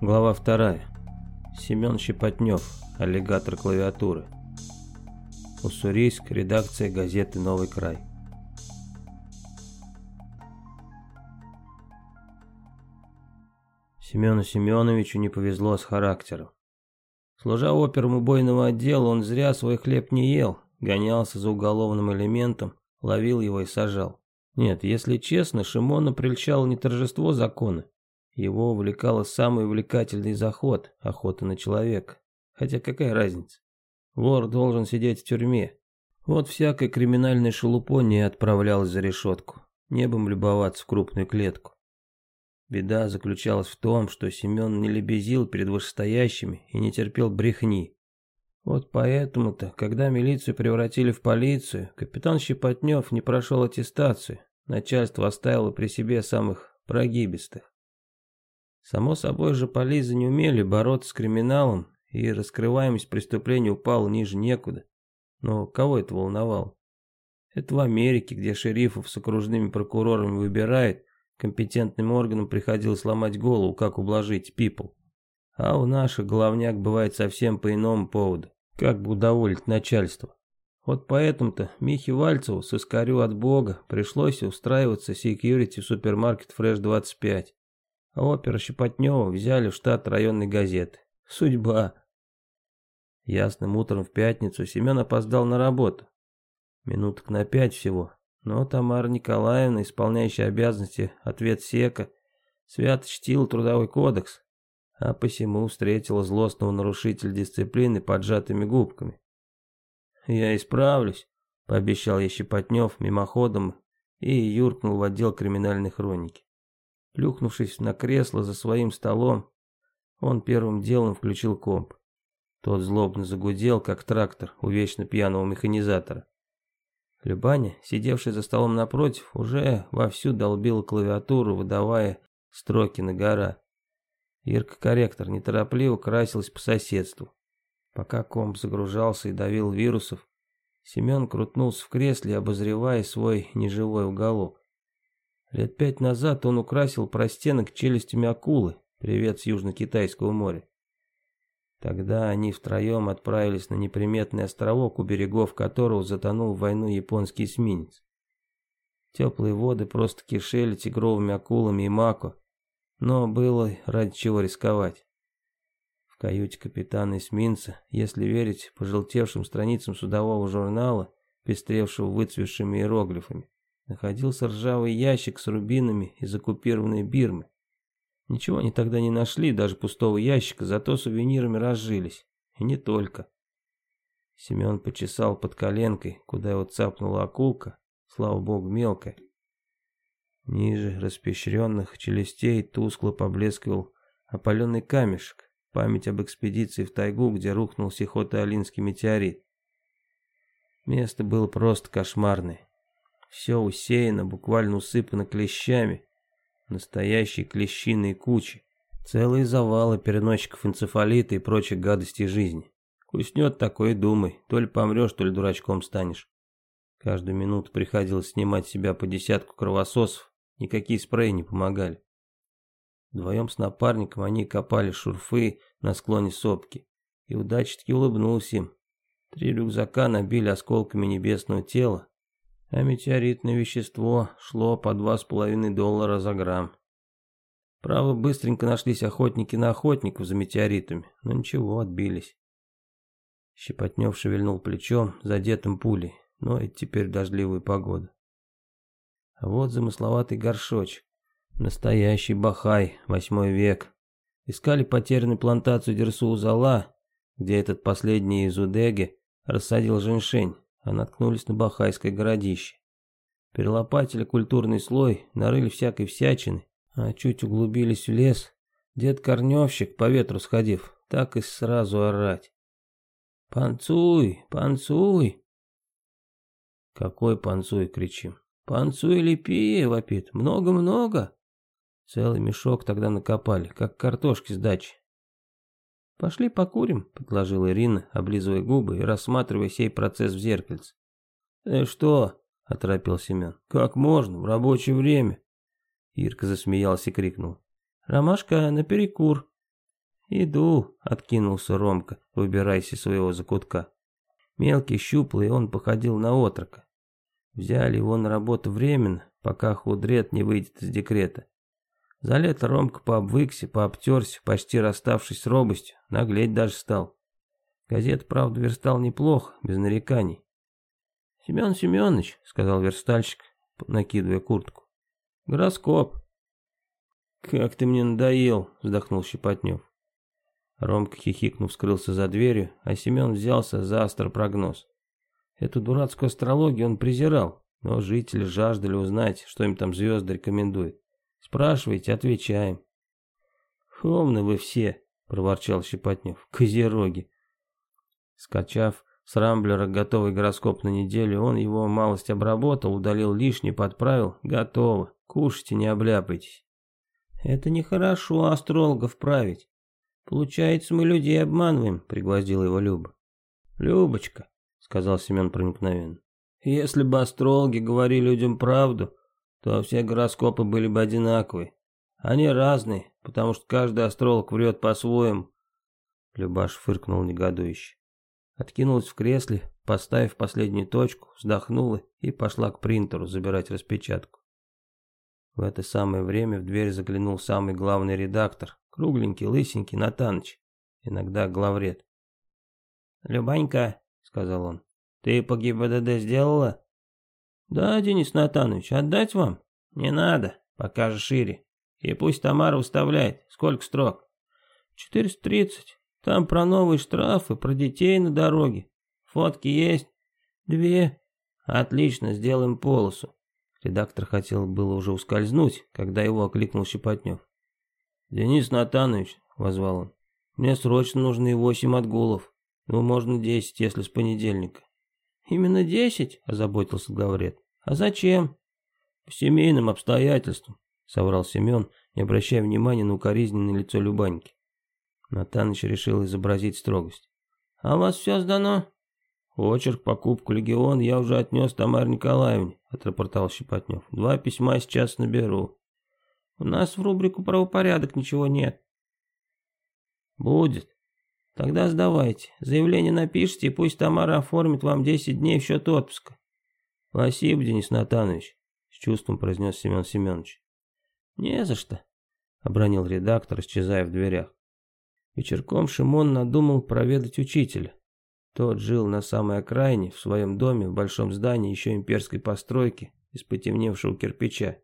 Глава 2. Семен Щепотнев, аллигатор клавиатуры. Уссурийск, редакция газеты «Новый край». Семену Семеновичу не повезло с характером. Служа опером убойного отдела, он зря свой хлеб не ел, гонялся за уголовным элементом, ловил его и сажал. Нет, если честно, Шимона прельщало не торжество закона, его увлекал самый увлекательный заход – охота на человека. Хотя какая разница? Вор должен сидеть в тюрьме. Вот всякой криминальной шелупоне отправлялась за решетку. Небом любоваться в крупную клетку. Беда заключалась в том, что Семен не лебезил перед вышестоящими и не терпел брехни. Вот поэтому-то, когда милицию превратили в полицию, капитан Щепотнев не прошел аттестацию. Начальство оставило при себе самых прогибистых. Само собой же полизы не умели бороться с криминалом, и раскрываемость преступлений упала ниже некуда. Но кого это волновало? Это в Америке, где шерифов с окружными прокурорами выбирают, компетентным органам приходилось ломать голову, как ублажить пипл. А у наших головняк бывает совсем по иному поводу, как бы удоволить начальство. Вот поэтому-то Михе Вальцеву, соскорю от бога, пришлось устраиваться секьюрити в супермаркет Fresh 25. Опера Щепотнева взяли в штат районной газеты. Судьба. Ясным утром в пятницу Семен опоздал на работу. Минуток на пять всего. Но Тамара Николаевна, исполняющая обязанности ответ сека, свято чтила трудовой кодекс, а посему встретила злостного нарушителя дисциплины поджатыми губками. «Я исправлюсь», — пообещал я Щепотнев мимоходом и юркнул в отдел криминальной хроники. Плюхнувшись на кресло за своим столом, он первым делом включил комп. Тот злобно загудел, как трактор у вечно пьяного механизатора. Любаня, сидевший за столом напротив, уже вовсю долбила клавиатуру, выдавая строки на гора. Ирка-корректор неторопливо красилась по соседству. Пока комп загружался и давил вирусов, Семен крутнулся в кресле, обозревая свой неживой уголок. Лет пять назад он украсил простенок челюстями акулы, привет с Южно-Китайского моря. Тогда они втроем отправились на неприметный островок, у берегов которого затонул в войну японский эсминец. Теплые воды просто кишели тигровыми акулами и мако, но было ради чего рисковать. В каюте капитана эсминца, если верить пожелтевшим страницам судового журнала, пестревшего выцветшими иероглифами, находился ржавый ящик с рубинами из оккупированной Бирмы. Ничего они тогда не нашли, даже пустого ящика, зато сувенирами разжились. И не только. Семен почесал под коленкой, куда его цапнула акулка, слава богу, мелкая. Ниже распещренных челюстей тускло поблескивал опаленный камешек, память об экспедиции в тайгу, где рухнул сихотоалинский метеорит. Место было просто кошмарное. Все усеяно, буквально усыпано клещами. Настоящие клещиные кучи. Целые завалы переносчиков энцефалита и прочих гадостей жизни. Куснет такой и думай, то ли помрешь, то ли дурачком станешь. Каждую минуту приходилось снимать себя по десятку кровососов, никакие спреи не помогали. Вдвоем с напарником они копали шурфы на склоне сопки, и удача-таки улыбнулась им. Три рюкзака набили осколками небесного тела, а метеоритное вещество шло по 2,5 доллара за грамм. Право, быстренько нашлись охотники на охотников за метеоритами, но ничего, отбились. Щепотнев шевельнул плечом, задетым пулей, ну, но и теперь дождливая погода. А вот замысловатый горшочек, настоящий бахай, восьмой век. Искали потерянную плантацию Дерсу-Узала, где этот последний из Удеги рассадил женьшень, а наткнулись на Бахайское городище. Перелопатили культурный слой, нарыли всякой всячины, а чуть углубились в лес. Дед Корневщик, по ветру сходив, так и сразу орать. «Панцуй! Панцуй!» «Какой панцуй?» — кричим. «Панцуй лепи!» — вопит. «Много-много!» Целый мешок тогда накопали, как картошки с дачи. «Пошли покурим», — предложила Ирина, облизывая губы и рассматривая сей процесс в зеркальце. «Ты что?» — оторопил Семен. «Как можно? В рабочее время!» Ирка засмеялся и крикнул: «Ромашка, наперекур!» «Иду!» — откинулся Ромка, выбираясь из своего закутка. Мелкий, щуплый, он походил на отрока. Взяли его на работу временно, пока худрет не выйдет из декрета. За лето Ромка пообвыкся, пообтерся, почти расставшись с робостью, наглеть даже стал. Газет, правда, верстал неплохо, без нареканий. «Семен Семенович», — сказал верстальщик, накидывая куртку, — «гороскоп». «Как ты мне надоел», — вздохнул Щепотнев. Ромка, хихикнув, скрылся за дверью, а Семен взялся за астропрогноз. Эту дурацкую астрологию он презирал, но жители жаждали узнать, что им там звезды рекомендуют. Спрашивайте, отвечаем. Хомны вы все, проворчал Щепотнев, козероги. Скачав с Рамблера готовый гороскоп на неделю, он его малость обработал, удалил лишнее, подправил. Готово. Кушайте, не обляпайтесь. Это нехорошо астрологов править. Получается, мы людей обманываем, пригвоздила его Люба. Любочка, сказал Семен проникновенно. Если бы астрологи говорили людям правду, то все гороскопы были бы одинаковы. Они разные, потому что каждый астролог врет по-своему. Любаш фыркнул негодующе. Откинулась в кресле, поставив последнюю точку, вздохнула и пошла к принтеру забирать распечатку. В это самое время в дверь заглянул самый главный редактор, кругленький, лысенький Натаныч, иногда главред. «Любанька», — сказал он, — «ты по ГИБДД сделала?» «Да, Денис Натанович, отдать вам?» «Не надо, покажи шире. И пусть Тамара выставляет. Сколько строк?» «430. Там про новые штрафы, про детей на дороге. Фотки есть?» «Две». «Отлично, сделаем полосу». Редактор хотел было уже ускользнуть, когда его окликнул Щепотнев. «Денис Натанович», — возвал он, — «мне срочно нужны восемь отгулов. Ну, можно десять, если с понедельника. «Именно десять?» – озаботился Гаврет. «А зачем?» «По семейным обстоятельствам», – соврал Семен, не обращая внимания на укоризненное лицо Любаньки. Натаныч решил изобразить строгость. «А у вас все сдано?» «Очерк покупку легион я уже отнес Тамаре Николаевне», – отрапортовал Щепотнев. «Два письма сейчас наберу». «У нас в рубрику правопорядок ничего нет». «Будет», Тогда сдавайте. Заявление напишите, и пусть Тамара оформит вам 10 дней в счет отпуска. Спасибо, Денис Натанович, с чувством произнес Семен Семенович. Не за что, обронил редактор, исчезая в дверях. Вечерком Шимон надумал проведать учителя. Тот жил на самой окраине, в своем доме, в большом здании еще имперской постройки, из потемневшего кирпича.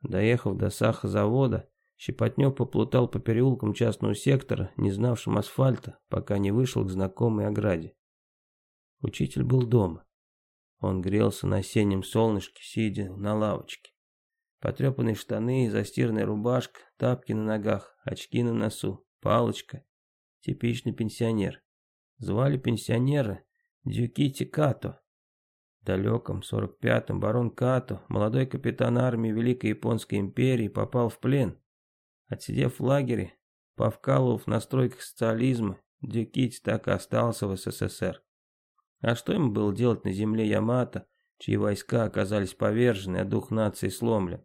Доехав до саха завода. Щепотнев поплутал по переулкам частного сектора, не знавшим асфальта, пока не вышел к знакомой ограде. Учитель был дома. Он грелся на осеннем солнышке, сидя на лавочке. Потрепанные штаны, застиранная рубашка, тапки на ногах, очки на носу, палочка. Типичный пенсионер. Звали пенсионера Дюкити Като. В далеком 45-м барон Като, молодой капитан армии Великой Японской империи, попал в плен Отсидев в лагере, Павкалов в настройках социализма, Дюкити так и остался в СССР. А что им было делать на земле Ямато, чьи войска оказались повержены, а дух нации сломлен?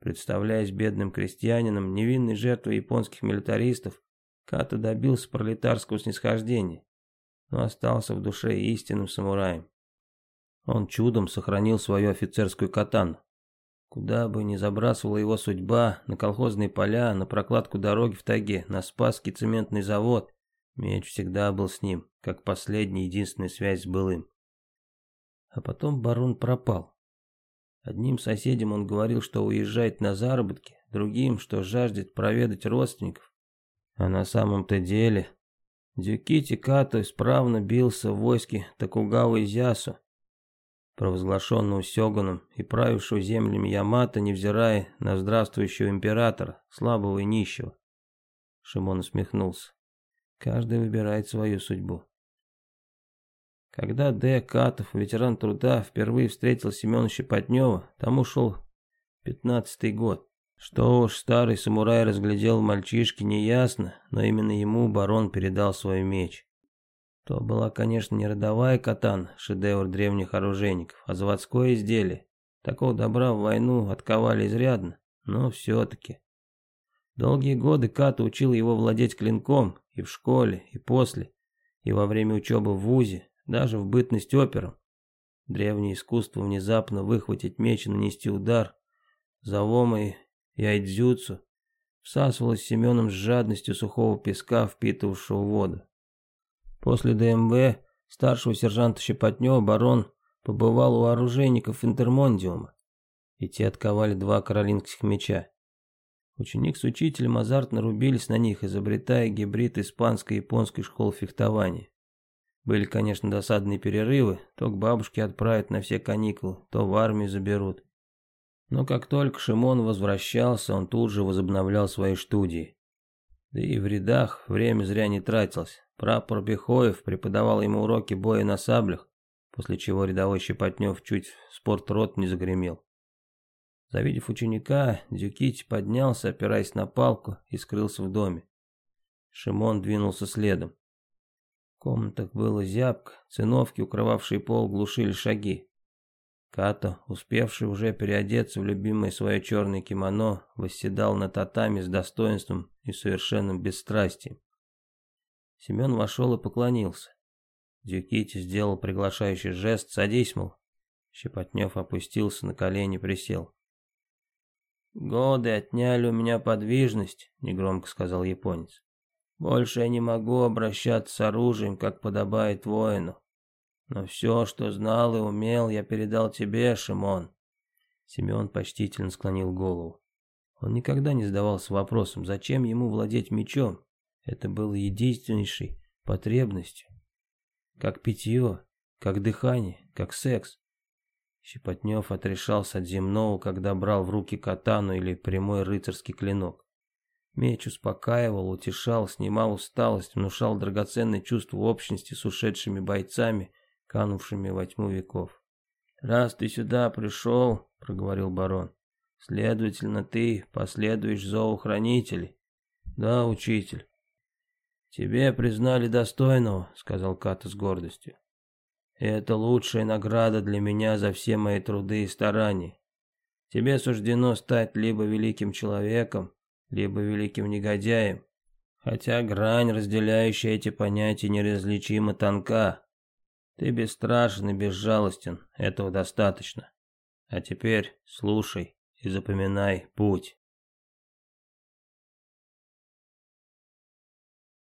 Представляясь бедным крестьянином, невинной жертвой японских милитаристов, Ката добился пролетарского снисхождения, но остался в душе истинным самураем. Он чудом сохранил свою офицерскую катану, Куда бы ни забрасывала его судьба, на колхозные поля, на прокладку дороги в тайге, на Спасский цементный завод, меч всегда был с ним, как последняя единственная связь с былым. А потом барон пропал. Одним соседям он говорил, что уезжает на заработки, другим, что жаждет проведать родственников. А на самом-то деле Дюкити Като исправно бился в войске Токугава Изясу, провозглашенную Сёганом и правившую землями Ямато, невзирая на здравствующего императора, слабого и нищего. Шимон усмехнулся. Каждый выбирает свою судьбу. Когда Д. Катов, ветеран труда, впервые встретил Семена Щепотнева, тому шел пятнадцатый год. Что уж старый самурай разглядел мальчишки неясно, но именно ему барон передал свой меч. То была, конечно, не родовая катан, шедевр древних оружейников, а заводское изделие. Такого добра в войну отковали изрядно, но все-таки. Долгие годы Ката учил его владеть клинком и в школе, и после, и во время учебы в вузе, даже в бытность опером. Древнее искусство внезапно выхватить меч и нанести удар, завома и айдзюцу всасывалось Семеном с жадностью сухого песка, впитывавшего воду. После ДМВ старшего сержанта Щепотнева барон побывал у оружейников Интермондиума, и те отковали два каролинских меча. Ученик с учителем азартно рубились на них, изобретая гибрид испанской и японской школ фехтования. Были, конечно, досадные перерывы, то к бабушке отправят на все каникулы, то в армию заберут. Но как только Шимон возвращался, он тут же возобновлял свои студии. Да и в рядах время зря не тратилось. Прапор Бехоев преподавал ему уроки боя на саблях, после чего рядовой Щепотнев чуть в спорт-рот не загремел. Завидев ученика, Дюкити поднялся, опираясь на палку, и скрылся в доме. Шимон двинулся следом. В комнатах было зябко, циновки, укрывавшие пол, глушили шаги. Като, успевший уже переодеться в любимое свое черное кимоно, восседал на татами с достоинством и совершенным бесстрастием. Семен вошел и поклонился. Дюкити сделал приглашающий жест «Садись, мол». Щепотнев опустился на колени, и присел. «Годы отняли у меня подвижность», — негромко сказал японец. «Больше я не могу обращаться с оружием, как подобает воину. Но все, что знал и умел, я передал тебе, Шимон. Симеон почтительно склонил голову. Он никогда не задавался вопросом, зачем ему владеть мечом. Это было единственнейшей потребностью. Как питье, как дыхание, как секс. Щепотнев отрешался от земного, когда брал в руки катану или прямой рыцарский клинок. Меч успокаивал, утешал, снимал усталость, внушал драгоценное чувство общности с ушедшими бойцами – канувшими во тьму веков. «Раз ты сюда пришел, — проговорил барон, — следовательно, ты последуешь зову хранителей». «Да, учитель». «Тебе признали достойного», — сказал Ката с гордостью. «Это лучшая награда для меня за все мои труды и старания. Тебе суждено стать либо великим человеком, либо великим негодяем. Хотя грань, разделяющая эти понятия, неразличимо тонка. Ты бесстрашен и безжалостен, этого достаточно. А теперь слушай и запоминай путь.